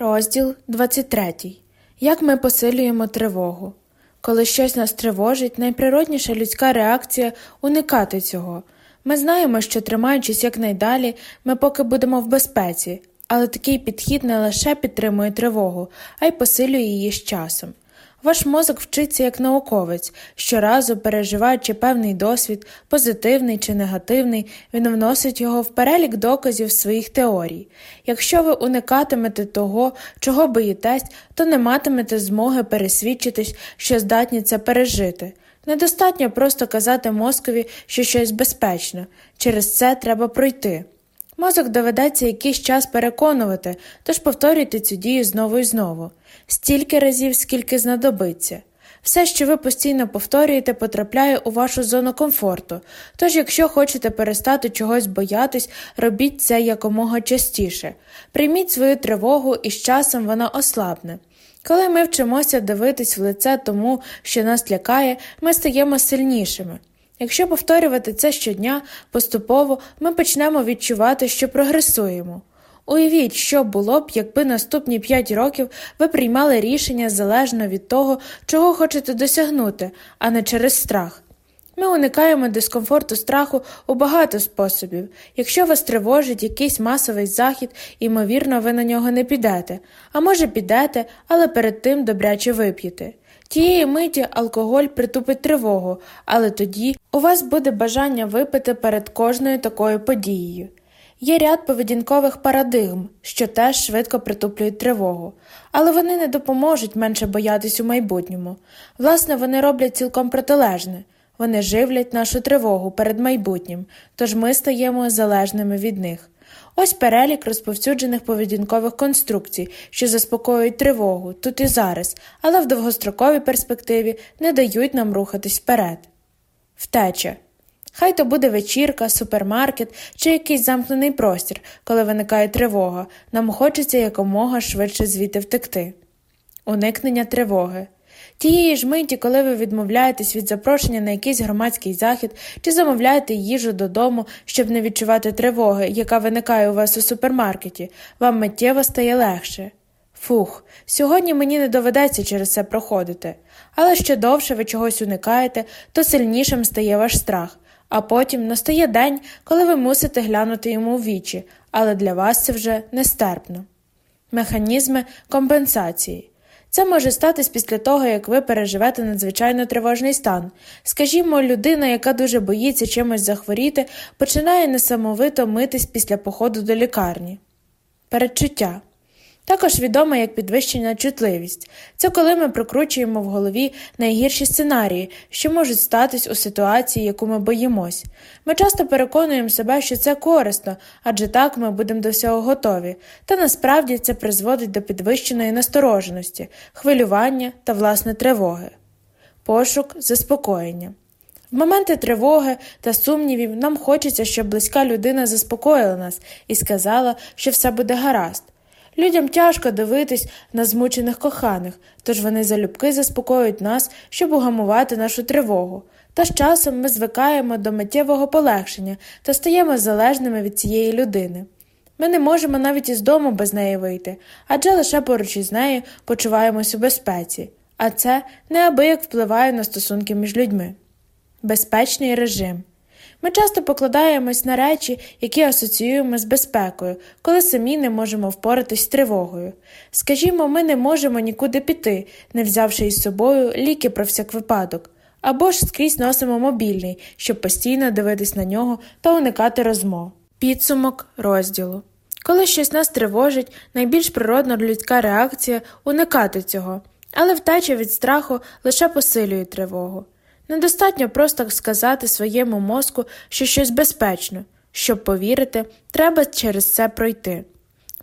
Розділ 23. Як ми посилюємо тривогу. Коли щось нас тривожить, найприродніша людська реакція уникати цього. Ми знаємо, що тримаючись якнайдалі, ми поки будемо в безпеці, але такий підхід не лише підтримує тривогу, а й посилює її з часом. Ваш мозок вчиться як науковець, щоразу переживаючи певний досвід, позитивний чи негативний, він вносить його в перелік доказів своїх теорій. Якщо ви уникатимете того, чого боїтесь, то не матимете змоги пересвідчитись, що здатні це пережити. Недостатньо просто казати мозкові, що щось безпечно, через це треба пройти. Мозок доведеться якийсь час переконувати, тож повторюйте цю дію знову і знову, стільки разів, скільки знадобиться. Все, що ви постійно повторюєте, потрапляє у вашу зону комфорту, тож, якщо хочете перестати чогось боятись, робіть це якомога частіше. Прийміть свою тривогу і з часом вона ослабне. Коли ми вчимося дивитись в лице тому, що нас лякає, ми стаємо сильнішими. Якщо повторювати це щодня, поступово ми почнемо відчувати, що прогресуємо. Уявіть, що було б, якби наступні 5 років ви приймали рішення залежно від того, чого хочете досягнути, а не через страх. Ми уникаємо дискомфорту страху у багато способів. Якщо вас тривожить якийсь масовий захід, ймовірно, ви на нього не підете, а може підете, але перед тим добряче вип'єте. Тієї миті алкоголь притупить тривогу, але тоді у вас буде бажання випити перед кожною такою подією. Є ряд поведінкових парадигм, що теж швидко притуплюють тривогу, але вони не допоможуть менше боятись у майбутньому. Власне, вони роблять цілком протилежне вони живлять нашу тривогу перед майбутнім, тож ми стаємо залежними від них. Ось перелік розповсюджених поведінкових конструкцій, що заспокоюють тривогу тут і зараз, але в довгостроковій перспективі не дають нам рухатись вперед. Втеча. Хай то буде вечірка, супермаркет чи якийсь замкнений простір, коли виникає тривога, нам хочеться якомога швидше звідти втекти. Уникнення тривоги. Тієї ж миті, коли ви відмовляєтесь від запрошення на якийсь громадський захід чи замовляєте їжу додому, щоб не відчувати тривоги, яка виникає у вас у супермаркеті, вам миттєво стає легше. Фух, сьогодні мені не доведеться через це проходити, але що довше ви чогось уникаєте, то сильнішим стає ваш страх, а потім настає день, коли ви мусите глянути йому в вічі, але для вас це вже нестерпно. Механізми компенсації. Це може статись після того, як ви переживете надзвичайно тривожний стан. Скажімо, людина, яка дуже боїться чимось захворіти, починає несамовито митись після походу до лікарні. Передчуття також відома як підвищена чутливість. Це коли ми прокручуємо в голові найгірші сценарії, що можуть статись у ситуації, яку ми боїмось. Ми часто переконуємо себе, що це корисно, адже так ми будемо до всього готові, та насправді це призводить до підвищеної настороженості, хвилювання та власне тривоги. Пошук заспокоєння. В моменти тривоги та сумнівів нам хочеться, щоб близька людина заспокоїла нас і сказала, що все буде гаразд. Людям тяжко дивитись на змучених коханих, тож вони залюбки заспокоюють нас, щоб угамувати нашу тривогу. Та з часом ми звикаємо до миттєвого полегшення та стаємо залежними від цієї людини. Ми не можемо навіть із дому без неї вийти, адже лише поруч із нею почуваємось у безпеці, а це неабияк впливає на стосунки між людьми. Безпечний режим. Ми часто покладаємось на речі, які асоціюємо з безпекою, коли самі не можемо впоратись з тривогою. Скажімо, ми не можемо нікуди піти, не взявши із собою ліки про всяк випадок, або ж скрізь носимо мобільний, щоб постійно дивитись на нього та уникати розмов. Підсумок розділу. Коли щось нас тривожить, найбільш природна людська реакція уникати цього, але втеча від страху лише посилює тривогу. Недостатньо просто сказати своєму мозку, що щось безпечно, щоб повірити, треба через це пройти.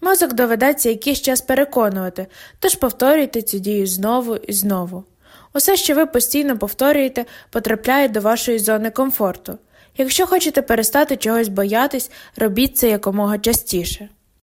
Мозок доведеться якийсь час переконувати, тож повторюйте цю дію знову і знову. Усе, що ви постійно повторюєте, потрапляє до вашої зони комфорту. Якщо хочете перестати чогось боятись, робіть це якомога частіше.